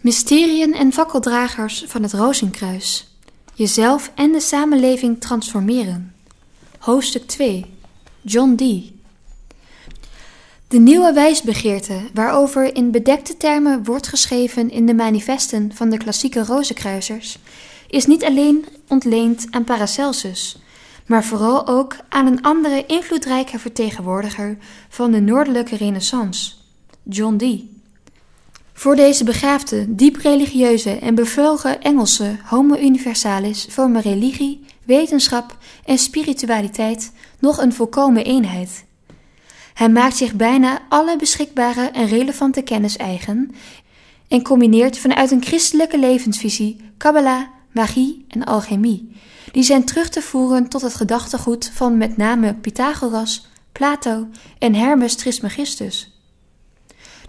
Mysteriën en fakkeldragers van het Rozenkruis. Jezelf en de samenleving transformeren. Hoofdstuk 2. John Dee. De nieuwe wijsbegeerte, waarover in bedekte termen wordt geschreven in de manifesten van de klassieke Rozenkruisers, is niet alleen ontleend aan Paracelsus, maar vooral ook aan een andere invloedrijke vertegenwoordiger van de noordelijke renaissance, John Dee. Voor deze begaafde, diep religieuze en bevlogen Engelse homo universalis vormen religie, wetenschap en spiritualiteit nog een volkomen eenheid. Hij maakt zich bijna alle beschikbare en relevante kennis eigen en combineert vanuit een christelijke levensvisie Kabbalah, magie en alchemie, die zijn terug te voeren tot het gedachtegoed van met name Pythagoras, Plato en Hermes Trismegistus.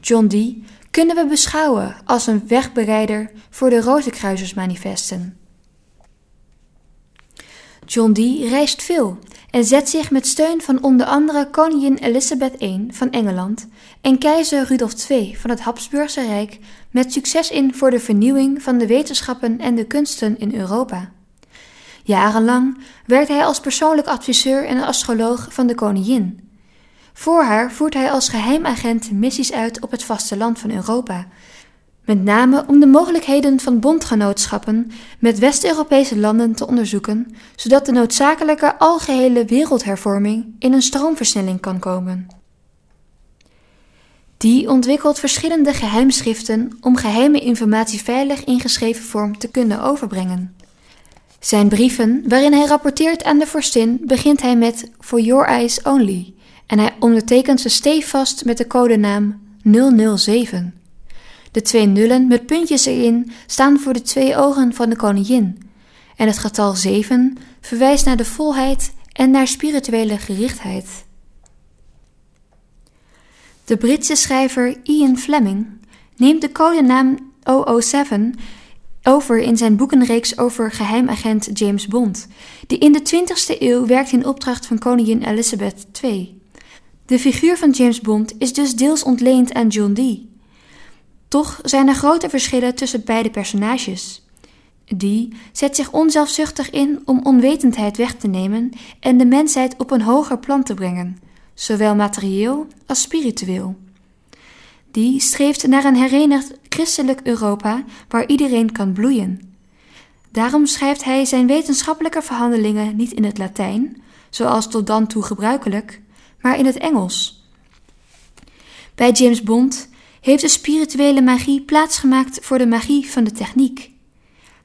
John Dee kunnen we beschouwen als een wegbereider voor de Rozenkruisersmanifesten. John Dee reist veel en zet zich met steun van onder andere koningin Elizabeth I van Engeland en keizer Rudolf II van het Habsburgse Rijk met succes in voor de vernieuwing van de wetenschappen en de kunsten in Europa. Jarenlang werkt hij als persoonlijk adviseur en astroloog van de koningin. Voor haar voert hij als geheimagent missies uit op het vasteland van Europa, met name om de mogelijkheden van bondgenootschappen met West-Europese landen te onderzoeken, zodat de noodzakelijke algehele wereldhervorming in een stroomversnelling kan komen. Die ontwikkelt verschillende geheimschriften om geheime informatie veilig in geschreven vorm te kunnen overbrengen. Zijn brieven, waarin hij rapporteert aan de vorstin, begint hij met For Your Eyes Only en hij ondertekent ze stevast met de codenaam 007. De twee nullen met puntjes erin staan voor de twee ogen van de koningin en het getal 7 verwijst naar de volheid en naar spirituele gerichtheid. De Britse schrijver Ian Fleming neemt de codenaam 007 over in zijn boekenreeks over geheimagent James Bond, die in de 20e eeuw werkt in opdracht van koningin Elizabeth II. De figuur van James Bond is dus deels ontleend aan John Dee. Toch zijn er grote verschillen tussen beide personages. Dee zet zich onzelfzuchtig in om onwetendheid weg te nemen en de mensheid op een hoger plan te brengen, zowel materieel als spiritueel. Die streeft naar een herenigd christelijk Europa waar iedereen kan bloeien. Daarom schrijft hij zijn wetenschappelijke verhandelingen niet in het Latijn, zoals tot dan toe gebruikelijk, maar in het Engels. Bij James Bond heeft de spirituele magie plaatsgemaakt voor de magie van de techniek.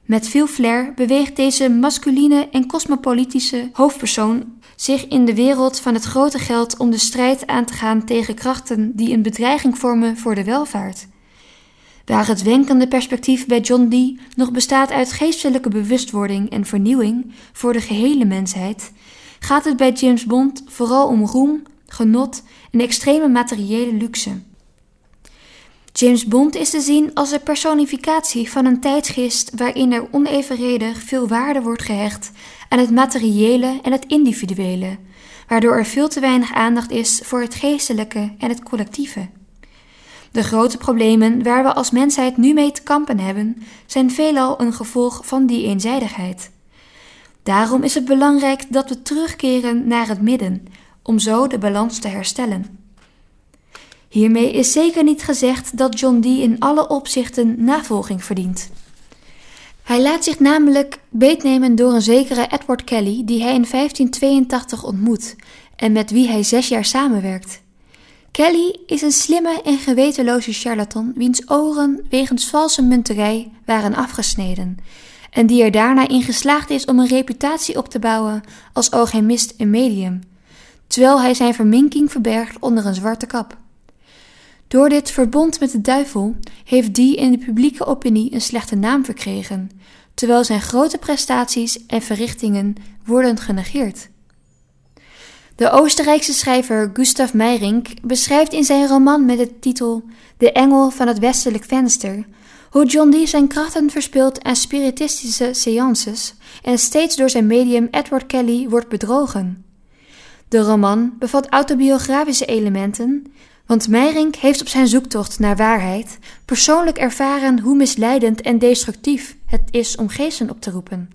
Met veel flair beweegt deze masculine en cosmopolitische hoofdpersoon zich in de wereld van het grote geld om de strijd aan te gaan tegen krachten die een bedreiging vormen voor de welvaart. Waar het wenkende perspectief bij John Dee nog bestaat uit geestelijke bewustwording en vernieuwing voor de gehele mensheid, gaat het bij James Bond vooral om roem, genot en extreme materiële luxe. James Bond is te zien als een personificatie van een tijdsgeest waarin er onevenredig veel waarde wordt gehecht aan het materiële en het individuele, waardoor er veel te weinig aandacht is voor het geestelijke en het collectieve. De grote problemen waar we als mensheid nu mee te kampen hebben, zijn veelal een gevolg van die eenzijdigheid. Daarom is het belangrijk dat we terugkeren naar het midden, om zo de balans te herstellen. Hiermee is zeker niet gezegd dat John Dee in alle opzichten navolging verdient. Hij laat zich namelijk beetnemen door een zekere Edward Kelly, die hij in 1582 ontmoet en met wie hij zes jaar samenwerkt. Kelly is een slimme en gewetenloze charlatan wiens ogen wegens valse munterij waren afgesneden en die er daarna in geslaagd is om een reputatie op te bouwen als alchemist en medium, terwijl hij zijn verminking verbergt onder een zwarte kap. Door dit verbond met de duivel heeft die in de publieke opinie een slechte naam verkregen, terwijl zijn grote prestaties en verrichtingen worden genegeerd. De Oostenrijkse schrijver Gustav Meyrink beschrijft in zijn roman met de titel De Engel van het Westelijk Venster hoe John Dee zijn krachten verspeelt aan spiritistische seances en steeds door zijn medium Edward Kelly wordt bedrogen. De roman bevat autobiografische elementen, Want Meyrink heeft op zijn zoektocht naar waarheid persoonlijk ervaren hoe misleidend en destructief het is om geesten op te roepen.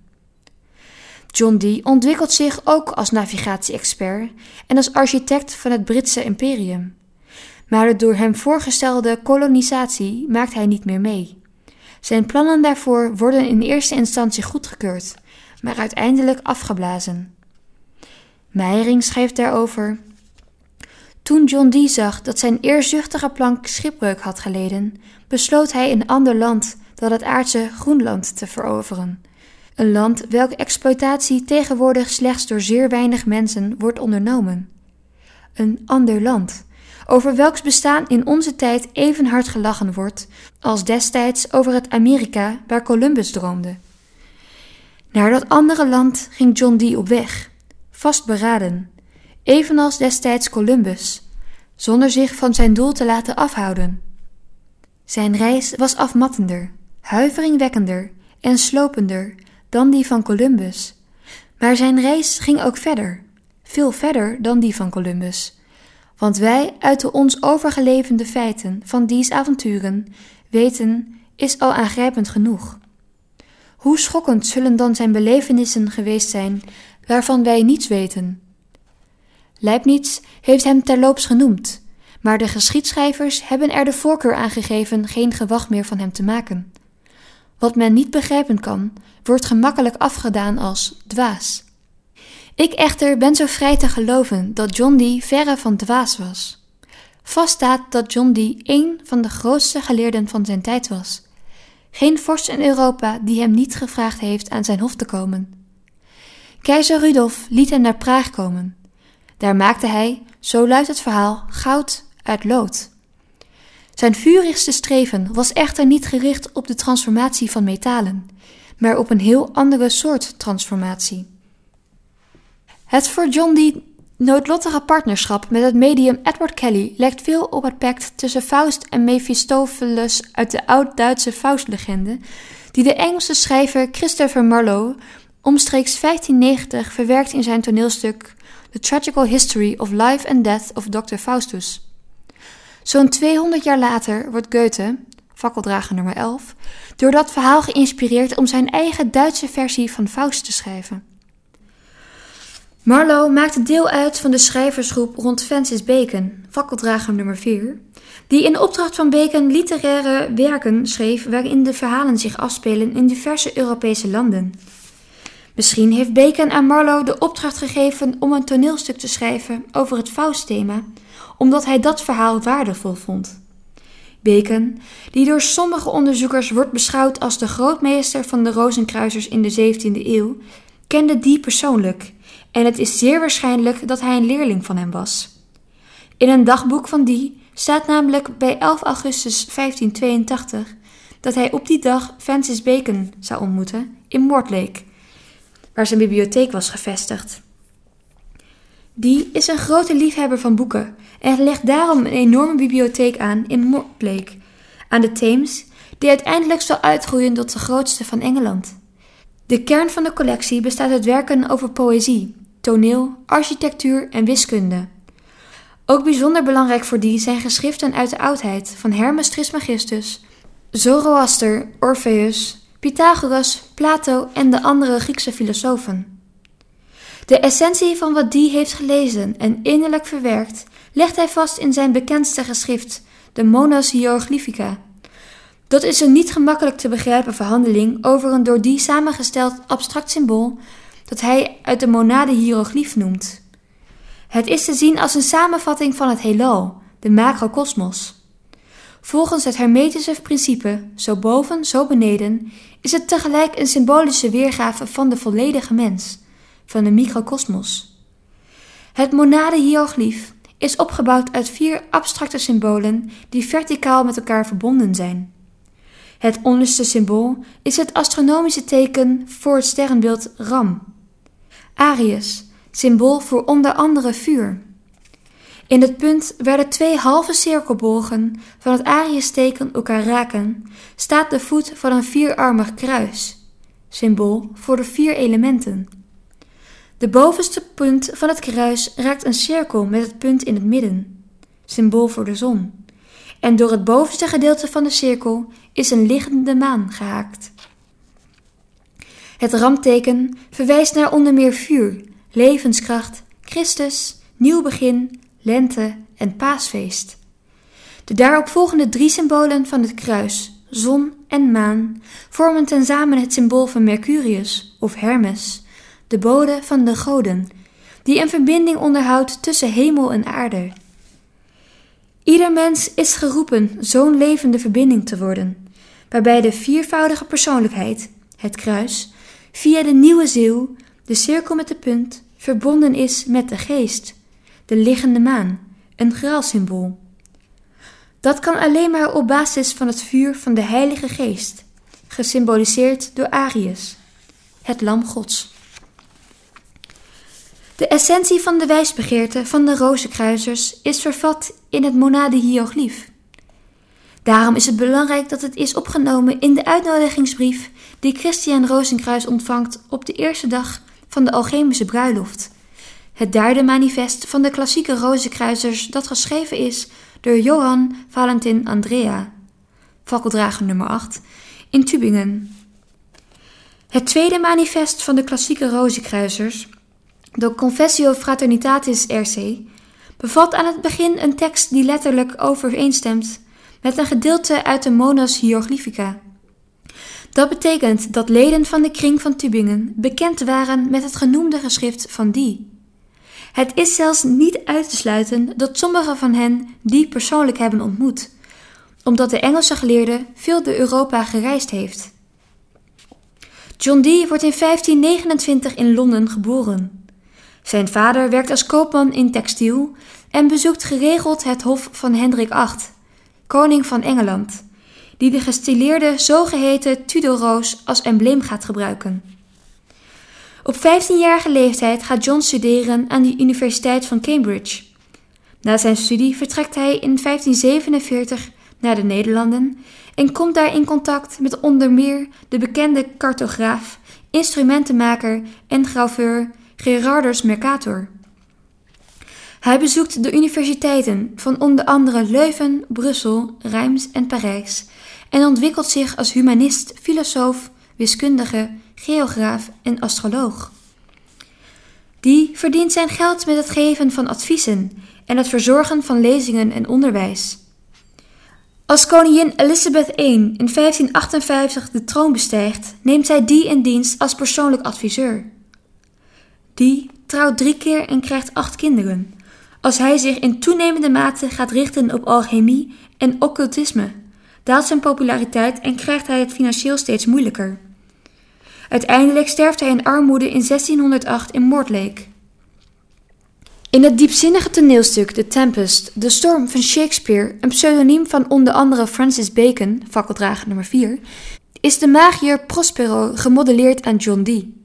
John Dee ontwikkelt zich ook als navigatie-expert en als architect van het Britse imperium. Maar de door hem voorgestelde kolonisatie maakt hij niet meer mee. Zijn plannen daarvoor worden in eerste instantie goedgekeurd, maar uiteindelijk afgeblazen. Meijering schrijft daarover. Toen John Dee zag dat zijn eerzuchtige plank schipbreuk had geleden, besloot hij een ander land dan het aardse Groenland te veroveren. Een land welke exploitatie tegenwoordig slechts door zeer weinig mensen wordt ondernomen. Een ander land, over welks bestaan in onze tijd even hard gelachen wordt als destijds over het Amerika waar Columbus droomde. Naar dat andere land ging John Dee op weg, vastberaden, evenals destijds Columbus, zonder zich van zijn doel te laten afhouden. Zijn reis was afmattender, huiveringwekkender en slopender dan die van Columbus, maar zijn reis ging ook verder, veel verder dan die van Columbus. Want wij uit de ons overgelevende feiten van dies avonturen weten is al aangrijpend genoeg. Hoe schokkend zullen dan zijn belevenissen geweest zijn waarvan wij niets weten? Leibniz heeft hem terloops genoemd, maar de geschiedschrijvers hebben er de voorkeur aan gegeven geen gewacht meer van hem te maken. Wat men niet begrijpen kan, wordt gemakkelijk afgedaan als dwaas. Ik echter ben zo vrij te geloven dat John Dee verre van dwaas was. Vast staat dat John Dee een van de grootste geleerden van zijn tijd was. Geen vorst in Europa die hem niet gevraagd heeft aan zijn hof te komen. Keizer Rudolf liet hem naar Praag komen. Daar maakte hij, zo luidt het verhaal, goud uit lood. Zijn vurigste streven was echter niet gericht op de transformatie van metalen, maar op een heel andere soort transformatie. Het voor John Dee noodlottige partnerschap met het medium Edward Kelly lijkt veel op het pact tussen Faust en Mephistopheles uit de oud-Duitse Faustlegende, die de Engelse schrijver Christopher Marlowe omstreeks 1590 verwerkt in zijn toneelstuk The Tragical History of Life and Death of Dr. Faustus. Zo'n 200 jaar later wordt Goethe, fakkeldrager nummer 11, door dat verhaal geïnspireerd om zijn eigen Duitse versie van Faust te schrijven. Marlowe maakte deel uit van de schrijversgroep rond Francis Bacon, fakkeldrager nummer 4, die in opdracht van Bacon literaire werken schreef waarin de verhalen zich afspelen in diverse Europese landen. Misschien heeft Bacon aan Marlowe de opdracht gegeven om een toneelstuk te schrijven over het Faust-thema, omdat hij dat verhaal waardevol vond. Bacon, die door sommige onderzoekers wordt beschouwd als de grootmeester van de Rozenkruisers in de 17e eeuw, kende die persoonlijk en het is zeer waarschijnlijk dat hij een leerling van hem was. In een dagboek van die staat namelijk bij 11 augustus 1582 dat hij op die dag Francis Bacon zou ontmoeten in Mortlake, waar zijn bibliotheek was gevestigd. Die is een grote liefhebber van boeken en legt daarom een enorme bibliotheek aan in Mortlake, aan de Theems, die uiteindelijk zal uitgroeien tot de grootste van Engeland. De kern van de collectie bestaat uit werken over poëzie, toneel, architectuur en wiskunde. Ook bijzonder belangrijk voor die zijn geschriften uit de oudheid van Hermes Trismegistus, Zoroaster, Orpheus, Pythagoras, Plato en de andere Griekse filosofen. De essentie van wat die heeft gelezen en innerlijk verwerkt, legt hij vast in zijn bekendste geschrift, de Monas Hieroglyphica. Dat is een niet gemakkelijk te begrijpen verhandeling over een door die samengesteld abstract symbool dat hij uit de monade hieroglyf noemt. Het is te zien als een samenvatting van het heelal, de macrokosmos. Volgens het hermetische principe, zo boven, zo beneden, is het tegelijk een symbolische weergave van de volledige mens, van de microkosmos. Het monade hieroglyf is opgebouwd uit vier abstracte symbolen die verticaal met elkaar verbonden zijn. Het onderste symbool is het astronomische teken voor het sterrenbeeld Ram. Arius, symbool voor onder andere vuur. In het punt waar de twee halve cirkelbogen van het Arius-teken elkaar raken, staat de voet van een vierarmig kruis, symbool voor de vier elementen. De bovenste punt van het kruis raakt een cirkel met het punt in het midden, symbool voor de zon. En door het bovenste gedeelte van de cirkel is een liggende maan gehaakt. Het ramteken verwijst naar onder meer vuur, levenskracht, Christus, nieuw begin, lente en paasfeest. De daaropvolgende drie symbolen van het kruis, zon en maan, vormen tezamen het symbool van Mercurius of Hermes, de bode van de goden, die een verbinding onderhoudt tussen hemel en aarde. Ieder mens is geroepen zo'n levende verbinding te worden, waarbij de viervoudige persoonlijkheid, het kruis, via de nieuwe ziel, de cirkel met de punt, verbonden is met de geest, de liggende maan, een graalsymbool. Dat kan alleen maar op basis van het vuur van de Heilige Geest, gesymboliseerd door Arius, het lam Gods. De essentie van de wijsbegeerte van de rozenkruisers is vervat in het monadehieroglyf. Daarom is het belangrijk dat het is opgenomen in de uitnodigingsbrief die Christian Rozenkruis ontvangt op de eerste dag van de alchemische bruiloft. Het derde manifest van de klassieke rozenkruisers dat geschreven is door Johan Valentin Andrea, fakkeldrager nummer 8, in Tübingen. Het tweede manifest van de klassieke rozenkruisers, de Confessio Fraternitatis RC, bevat aan het begin een tekst die letterlijk overeenstemt met een gedeelte uit de Monas Hieroglyphica. Dat betekent dat leden van de kring van Tübingen bekend waren met het genoemde geschrift van die. Het is zelfs niet uit te sluiten dat sommigen van hen die persoonlijk hebben ontmoet, omdat de Engelse geleerde veel door Europa gereisd heeft. John Dee wordt in 1529 in Londen geboren. Zijn vader werkt als koopman in textiel en bezoekt geregeld het hof van Hendrik VIII, koning van Engeland, die de gestileerde zogeheten Tudorroos als embleem gaat gebruiken. Op 15-jarige leeftijd gaat John studeren aan de Universiteit van Cambridge. Na zijn studie vertrekt hij in 1547 naar de Nederlanden en komt daar in contact met onder meer de bekende cartograaf, instrumentenmaker en graveur Gerardus Mercator. Hij bezoekt de universiteiten van onder andere Leuven, Brussel, Reims en Parijs en ontwikkelt zich als humanist, filosoof, wiskundige, geograaf en astroloog. Die verdient zijn geld met het geven van adviezen en het verzorgen van lezingen en onderwijs. Als koningin Elizabeth I in 1558 de troon bestijgt, neemt zij die in dienst als persoonlijk adviseur. Die trouwt drie keer en krijgt acht kinderen, als hij zich in toenemende mate gaat richten op alchemie en occultisme, daalt zijn populariteit en krijgt hij het financieel steeds moeilijker. Uiteindelijk sterft hij in armoede in 1608 in Mortlake. In het diepzinnige toneelstuk The Tempest, De Storm van Shakespeare, een pseudoniem van onder andere Francis Bacon, fakkeldrager nummer 4, is de magier Prospero gemodelleerd aan John Dee.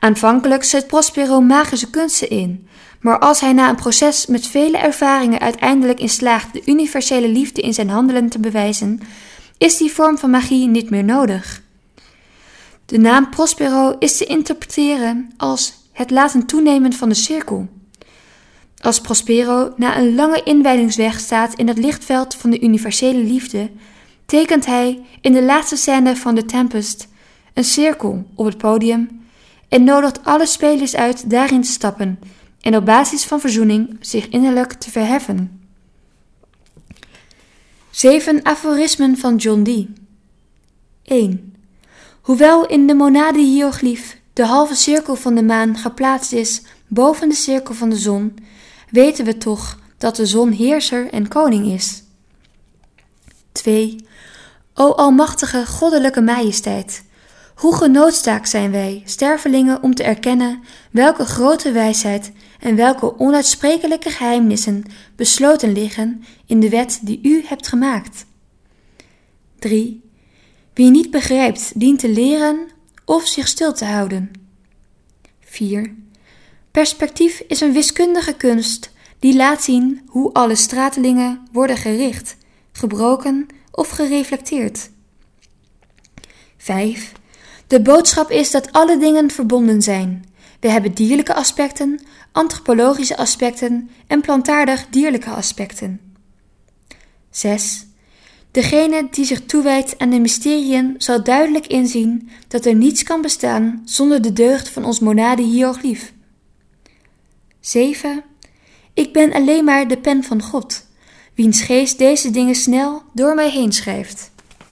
Aanvankelijk zet Prospero magische kunsten in, maar als hij na een proces met vele ervaringen uiteindelijk in slaagt de universele liefde in zijn handelen te bewijzen, is die vorm van magie niet meer nodig. De naam Prospero is te interpreteren als het laten toenemen van de cirkel. Als Prospero na een lange inwijdingsweg staat in het lichtveld van de universele liefde, tekent hij in de laatste scène van The Tempest een cirkel op het podium en nodigt alle spelers uit daarin te stappen en op basis van verzoening zich innerlijk te verheffen. Zeven aforismen van John Dee. 1. Hoewel in de monadehieroglyf de halve cirkel van de maan geplaatst is boven de cirkel van de zon, weten we toch dat de zon heerser en koning is. 2. O almachtige goddelijke majesteit, hoe genoodzaakt zijn wij, stervelingen, om te erkennen welke grote wijsheid en welke onuitsprekelijke geheimnissen besloten liggen in de wet die u hebt gemaakt. 3. Wie niet begrijpt, dient te leren of zich stil te houden. 4. Perspectief is een wiskundige kunst die laat zien hoe alle stratelingen worden gericht, gebroken of gereflecteerd. 5. De boodschap is dat alle dingen verbonden zijn. We hebben dierlijke aspecten, antropologische aspecten en plantaardig dierlijke aspecten. 6. Degene die zich toewijdt aan de mysteriën zal duidelijk inzien dat er niets kan bestaan zonder de deugd van ons monade hieroglyf. 7. Ik ben alleen maar de pen van God, wiens geest deze dingen snel door mij heen schrijft.